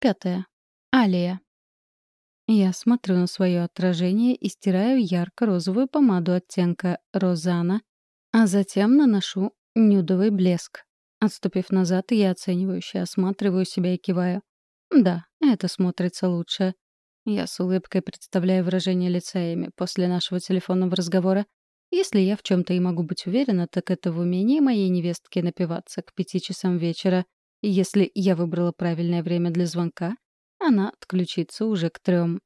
Пятое. Алия. Я смотрю на свое отражение и стираю ярко-розовую помаду оттенка «Розана», а затем наношу нюдовый блеск. Отступив назад, я оценивающе осматриваю себя и киваю. Да, это смотрится лучше. Я с улыбкой представляю выражение лица Эми после нашего телефонного разговора. Если я в чем то и могу быть уверена, так это в умении моей невестки напиваться к пяти часам вечера. Если я выбрала правильное время для звонка, она отключится уже к трем.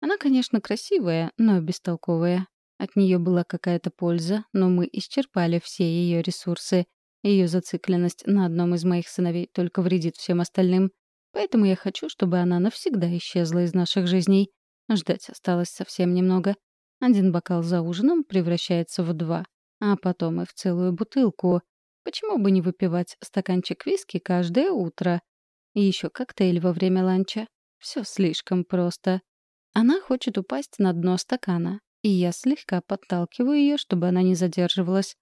Она, конечно, красивая, но бестолковая. От нее была какая-то польза, но мы исчерпали все ее ресурсы. Ее зацикленность на одном из моих сыновей только вредит всем остальным. Поэтому я хочу, чтобы она навсегда исчезла из наших жизней. Ждать осталось совсем немного. Один бокал за ужином превращается в два, а потом и в целую бутылку. Почему бы не выпивать стаканчик виски каждое утро? И еще коктейль во время ланча. Все слишком просто. Она хочет упасть на дно стакана, и я слегка подталкиваю ее, чтобы она не задерживалась.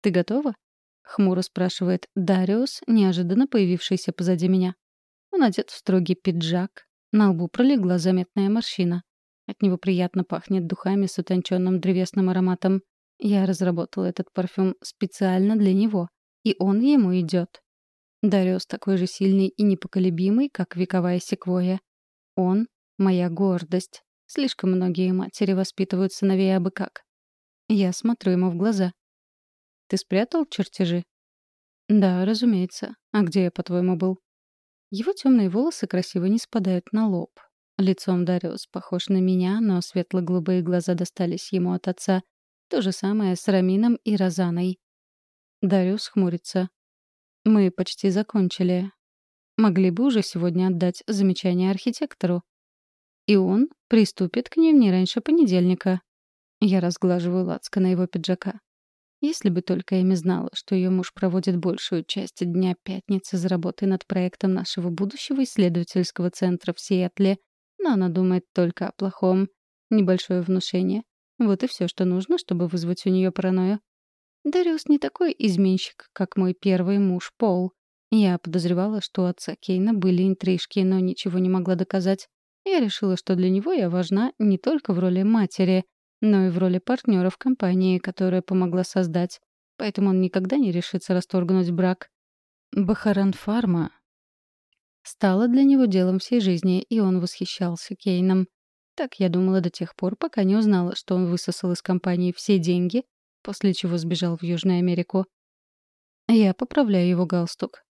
«Ты готова?» — хмуро спрашивает Дариус, неожиданно появившийся позади меня. Он одет в строгий пиджак. На лбу пролегла заметная морщина. От него приятно пахнет духами с утонченным древесным ароматом. Я разработала этот парфюм специально для него, и он ему идет. Дариус такой же сильный и непоколебимый, как вековая секвоя. Он — моя гордость. Слишком многие матери воспитывают сыновей абы как. Я смотрю ему в глаза. «Ты спрятал чертежи?» «Да, разумеется. А где я, по-твоему, был?» Его темные волосы красиво не спадают на лоб. Лицом Дариус похож на меня, но светло-голубые глаза достались ему от отца. То же самое с Рамином и Розаной. Дариус хмурится. «Мы почти закончили. Могли бы уже сегодня отдать замечание архитектору. И он приступит к ним не раньше понедельника». Я разглаживаю лацко на его пиджака. Если бы только Эми знала, что ее муж проводит большую часть дня пятницы за работой над проектом нашего будущего исследовательского центра в Сиэтле, но она думает только о плохом. Небольшое внушение. Вот и все, что нужно, чтобы вызвать у нее паранойю. Дариус не такой изменщик, как мой первый муж Пол. Я подозревала, что у отца Кейна были интрижки, но ничего не могла доказать. Я решила, что для него я важна не только в роли матери, но и в роли партнера в компании, которая помогла создать. Поэтому он никогда не решится расторгнуть брак. Бахаран Фарма стала для него делом всей жизни, и он восхищался Кейном. Так я думала до тех пор, пока не узнала, что он высосал из компании все деньги, после чего сбежал в Южную Америку. Я поправляю его галстук.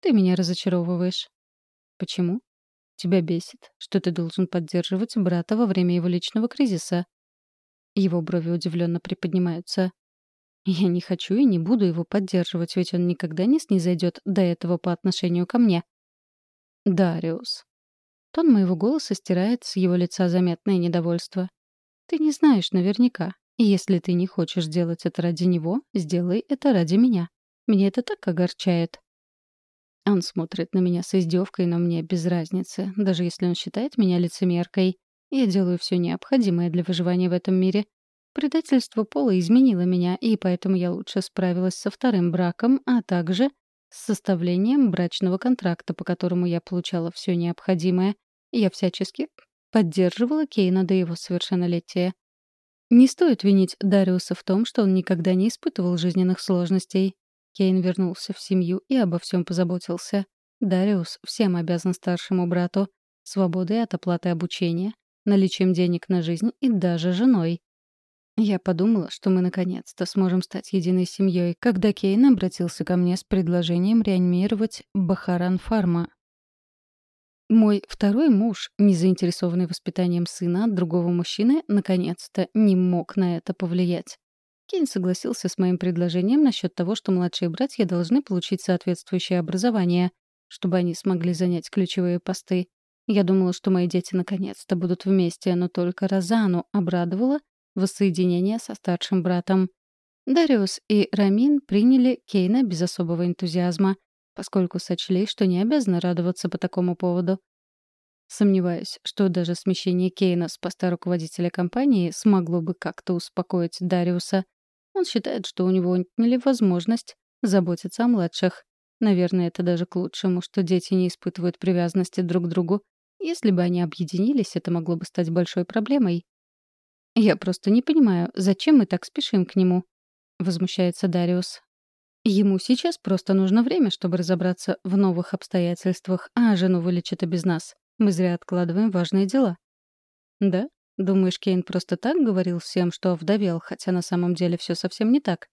Ты меня разочаровываешь. Почему? Тебя бесит, что ты должен поддерживать брата во время его личного кризиса. Его брови удивленно приподнимаются. Я не хочу и не буду его поддерживать, ведь он никогда не снизойдет до этого по отношению ко мне. Дариус. Тон моего голоса стирает с его лица заметное недовольство. Ты не знаешь наверняка. И если ты не хочешь делать это ради него, сделай это ради меня. Меня это так огорчает. Он смотрит на меня с издевкой, но мне без разницы, даже если он считает меня лицемеркой. Я делаю все необходимое для выживания в этом мире. Предательство Пола изменило меня, и поэтому я лучше справилась со вторым браком, а также с составлением брачного контракта, по которому я получала все необходимое. Я всячески поддерживала Кейна до его совершеннолетия. Не стоит винить Дариуса в том, что он никогда не испытывал жизненных сложностей. Кейн вернулся в семью и обо всем позаботился. Дариус всем обязан старшему брату. Свободой от оплаты обучения, наличием денег на жизнь и даже женой. Я подумала, что мы наконец-то сможем стать единой семьей, когда Кейн обратился ко мне с предложением реанимировать Бахаран Фарма. Мой второй муж, не заинтересованный воспитанием сына от другого мужчины, наконец-то не мог на это повлиять. Кейн согласился с моим предложением насчет того, что младшие братья должны получить соответствующее образование, чтобы они смогли занять ключевые посты. Я думала, что мои дети наконец-то будут вместе, но только Розану обрадовало воссоединение со старшим братом. Дариус и Рамин приняли Кейна без особого энтузиазма, поскольку сочли, что не обязаны радоваться по такому поводу. Сомневаюсь, что даже смещение Кейна с поста руководителя компании смогло бы как-то успокоить Дариуса. Он считает, что у него отняли возможность заботиться о младших. Наверное, это даже к лучшему, что дети не испытывают привязанности друг к другу. Если бы они объединились, это могло бы стать большой проблемой. «Я просто не понимаю, зачем мы так спешим к нему?» — возмущается Дариус. «Ему сейчас просто нужно время, чтобы разобраться в новых обстоятельствах, а жену вылечат и без нас. Мы зря откладываем важные дела». «Да? Думаешь, Кейн просто так говорил всем, что вдовел, хотя на самом деле все совсем не так?»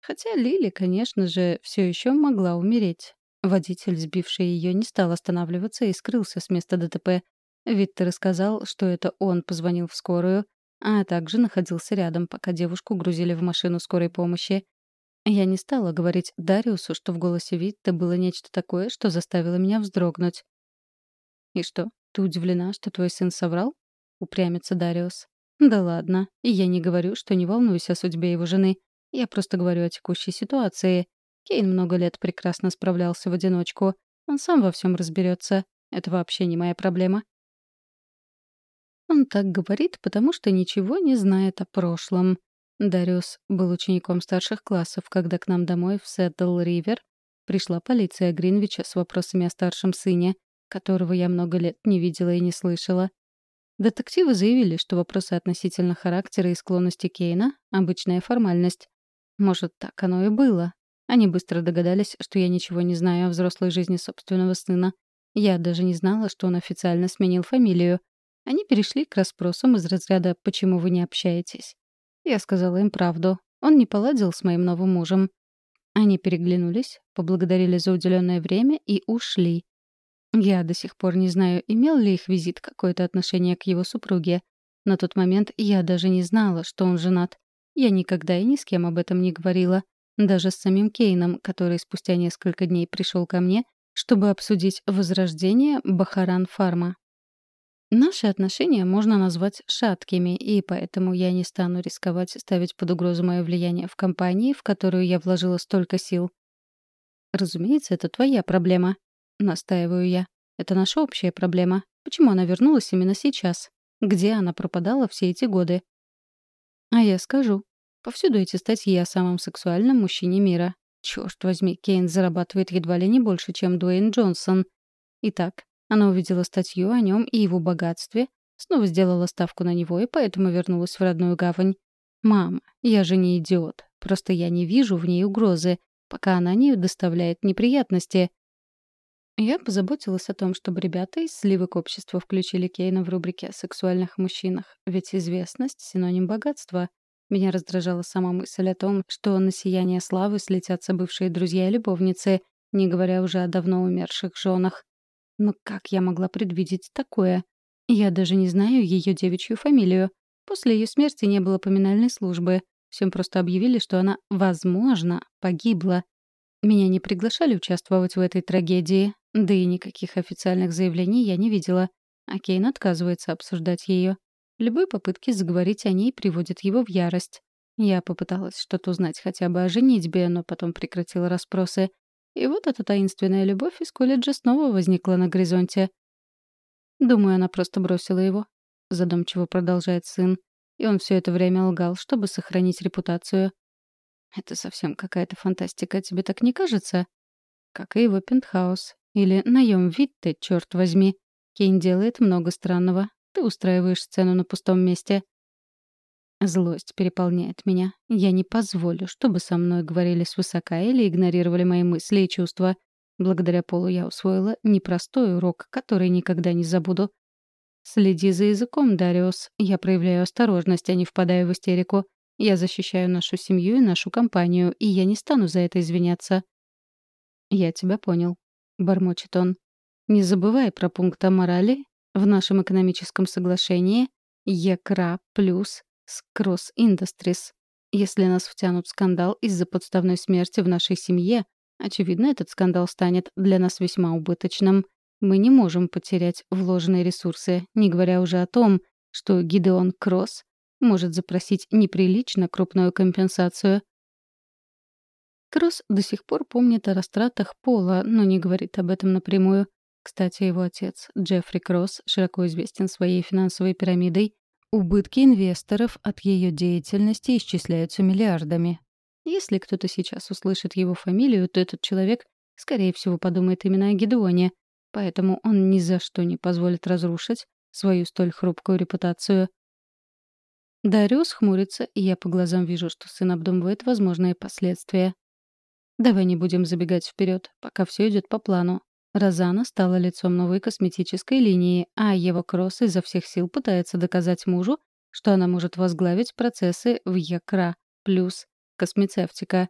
Хотя Лили, конечно же, все еще могла умереть. Водитель, сбивший ее, не стал останавливаться и скрылся с места ДТП. Виттер рассказал, что это он позвонил в скорую, а также находился рядом, пока девушку грузили в машину скорой помощи. Я не стала говорить Дариусу, что в голосе Витта было нечто такое, что заставило меня вздрогнуть. «И что, ты удивлена, что твой сын соврал?» — упрямится Дариус. «Да ладно, и я не говорю, что не волнуюсь о судьбе его жены. Я просто говорю о текущей ситуации. Кейн много лет прекрасно справлялся в одиночку. Он сам во всем разберется. Это вообще не моя проблема. Он так говорит, потому что ничего не знает о прошлом. Дариус был учеником старших классов, когда к нам домой в Сэттл-Ривер пришла полиция Гринвича с вопросами о старшем сыне, которого я много лет не видела и не слышала. Детективы заявили, что вопросы относительно характера и склонности Кейна — обычная формальность, может, так оно и было. Они быстро догадались, что я ничего не знаю о взрослой жизни собственного сына. Я даже не знала, что он официально сменил фамилию. Они перешли к расспросам из разряда «почему вы не общаетесь?». Я сказала им правду. Он не поладил с моим новым мужем. Они переглянулись, поблагодарили за уделенное время и ушли. Я до сих пор не знаю, имел ли их визит какое-то отношение к его супруге. На тот момент я даже не знала, что он женат. Я никогда и ни с кем об этом не говорила. Даже с самим Кейном, который спустя несколько дней пришел ко мне, чтобы обсудить возрождение Бахаран-фарма. Наши отношения можно назвать шаткими, и поэтому я не стану рисковать ставить под угрозу мое влияние в компании, в которую я вложила столько сил. Разумеется, это твоя проблема, настаиваю я. Это наша общая проблема. Почему она вернулась именно сейчас? Где она пропадала все эти годы? А я скажу. Повсюду эти статьи о самом сексуальном мужчине мира. Чёрт возьми, Кейн зарабатывает едва ли не больше, чем Дуэйн Джонсон. Итак, она увидела статью о нем и его богатстве, снова сделала ставку на него и поэтому вернулась в родную гавань. «Мама, я же не идиот. Просто я не вижу в ней угрозы, пока она не доставляет неприятности». Я позаботилась о том, чтобы ребята из сливок общества включили Кейна в рубрике о сексуальных мужчинах, ведь известность — синоним богатства. Меня раздражала сама мысль о том, что на сияние славы слетятся бывшие друзья и любовницы, не говоря уже о давно умерших женах. Но как я могла предвидеть такое? Я даже не знаю ее девичью фамилию. После ее смерти не было поминальной службы. Всем просто объявили, что она, возможно, погибла. Меня не приглашали участвовать в этой трагедии, да и никаких официальных заявлений я не видела. А Кейн отказывается обсуждать ее. Любые попытки заговорить о ней приводят его в ярость. Я попыталась что-то узнать хотя бы о женитьбе, но потом прекратила расспросы. И вот эта таинственная любовь из колледжа снова возникла на горизонте. Думаю, она просто бросила его. Задумчиво продолжает сын. И он все это время лгал, чтобы сохранить репутацию. Это совсем какая-то фантастика, тебе так не кажется? Как и его пентхаус. Или наем Витте, черт возьми. Кейн делает много странного. Ты устраиваешь сцену на пустом месте. Злость переполняет меня. Я не позволю, чтобы со мной говорили свысока или игнорировали мои мысли и чувства. Благодаря Полу я усвоила непростой урок, который никогда не забуду. Следи за языком, Дариус. Я проявляю осторожность, а не впадаю в истерику. Я защищаю нашу семью и нашу компанию, и я не стану за это извиняться. Я тебя понял. — бормочет он. «Не забывай про пункт о морали в нашем экономическом соглашении ЕКРА плюс с Cross Industries. Если нас втянут в скандал из-за подставной смерти в нашей семье, очевидно, этот скандал станет для нас весьма убыточным. Мы не можем потерять вложенные ресурсы, не говоря уже о том, что Гидеон Кросс может запросить неприлично крупную компенсацию — Кросс до сих пор помнит о растратах Пола, но не говорит об этом напрямую. Кстати, его отец, Джеффри Кросс, широко известен своей финансовой пирамидой. Убытки инвесторов от ее деятельности исчисляются миллиардами. Если кто-то сейчас услышит его фамилию, то этот человек скорее всего, подумает именно о Гедеоне, поэтому он ни за что не позволит разрушить свою столь хрупкую репутацию. Дариус хмурится, и я по глазам вижу, что сын обдумывает возможные последствия. Давай не будем забегать вперед, пока все идет по плану. Розана стала лицом новой косметической линии, а Ева Кросс изо всех сил пытается доказать мужу, что она может возглавить процессы в Якра плюс космецевтика.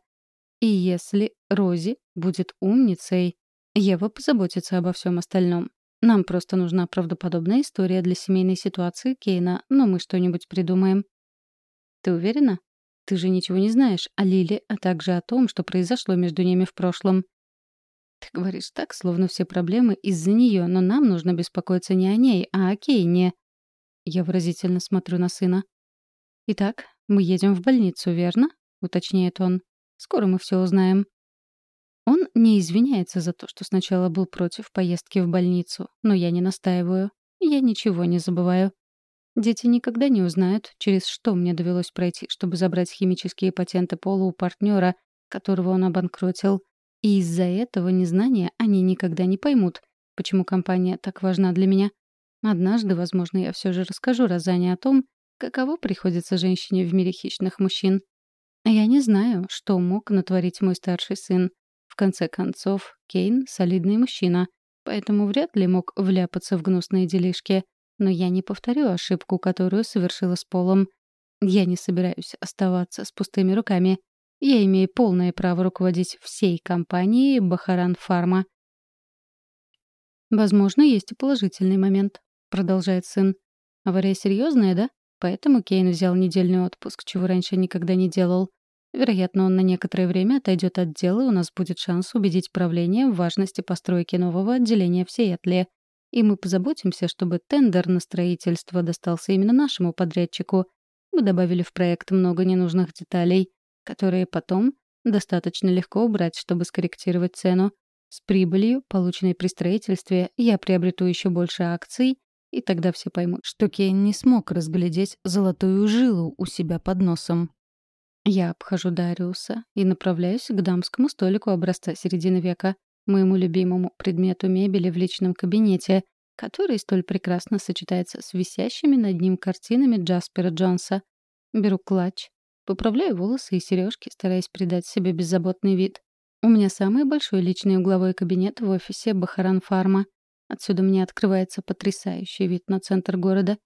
И если Рози будет умницей, Ева позаботится обо всем остальном. Нам просто нужна правдоподобная история для семейной ситуации Кейна, но мы что-нибудь придумаем. Ты уверена? Ты же ничего не знаешь о Лиле, а также о том, что произошло между ними в прошлом. Ты говоришь так, словно все проблемы из-за нее, но нам нужно беспокоиться не о ней, а о Кейне. Я выразительно смотрю на сына. Итак, мы едем в больницу, верно? уточняет он. Скоро мы все узнаем. Он не извиняется за то, что сначала был против поездки в больницу, но я не настаиваю. Я ничего не забываю. Дети никогда не узнают, через что мне довелось пройти, чтобы забрать химические патенты Пола у партнера, которого он обанкротил. И из-за этого незнания они никогда не поймут, почему компания так важна для меня. Однажды, возможно, я все же расскажу Розане о том, каково приходится женщине в мире хищных мужчин. Я не знаю, что мог натворить мой старший сын, в конце концов, Кейн — солидный мужчина, поэтому вряд ли мог вляпаться в гнусные делишки. Но я не повторю ошибку, которую совершила с Полом. Я не собираюсь оставаться с пустыми руками. Я имею полное право руководить всей компанией Бахаран Фарма. «Возможно, есть и положительный момент», — продолжает сын. «Авария серьезная, да? Поэтому Кейн взял недельный отпуск, чего раньше никогда не делал. Вероятно, он на некоторое время отойдет от дела, и у нас будет шанс убедить правление в важности постройки нового отделения в Сиэтле. И мы позаботимся, чтобы тендер на строительство достался именно нашему подрядчику. Мы добавили в проект много ненужных деталей, которые потом достаточно легко убрать, чтобы скорректировать цену. С прибылью, полученной при строительстве, я приобрету еще больше акций, и тогда все поймут, что Кейн не смог разглядеть золотую жилу у себя под носом. Я обхожу Дариуса и направляюсь к дамскому столику образца середины века, моему любимому предмету мебели в личном кабинете, который столь прекрасно сочетается с висящими над ним картинами Джаспера Джонса. Беру клатч, поправляю волосы и сережки, стараясь придать себе беззаботный вид. У меня самый большой личный угловой кабинет в офисе Бахаран Фарма. Отсюда мне открывается потрясающий вид на центр города.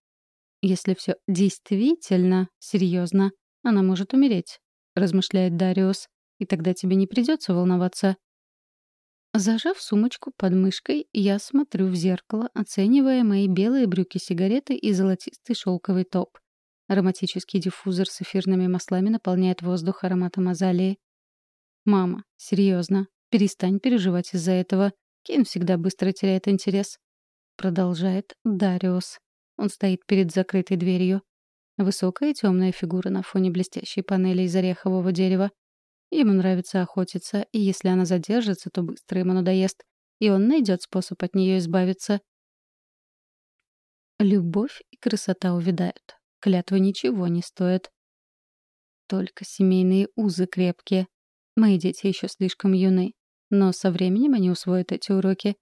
Если все действительно серьезно, она может умереть, размышляет Дариус, и тогда тебе не придется волноваться. Зажав сумочку под мышкой, я смотрю в зеркало, оценивая мои белые брюки-сигареты и золотистый шелковый топ. Ароматический диффузор с эфирными маслами наполняет воздух ароматом азалии. «Мама, серьезно, перестань переживать из-за этого. Кейн всегда быстро теряет интерес». Продолжает Дариус. Он стоит перед закрытой дверью. Высокая темная фигура на фоне блестящей панели из орехового дерева. Ему нравится охотиться, и если она задержится, то быстро ему надоест, и он найдет способ от нее избавиться. Любовь и красота увядают. Клятвы ничего не стоят. Только семейные узы крепкие. Мои дети еще слишком юны, но со временем они усвоят эти уроки.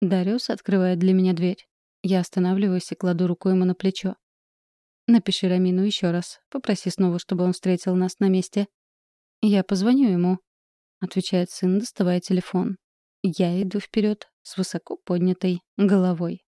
Дариус открывает для меня дверь. Я останавливаюсь и кладу руку ему на плечо. Напиши Рамину еще раз. Попроси снова, чтобы он встретил нас на месте. Я позвоню ему, отвечает сын, доставая телефон. Я иду вперед с высоко поднятой головой.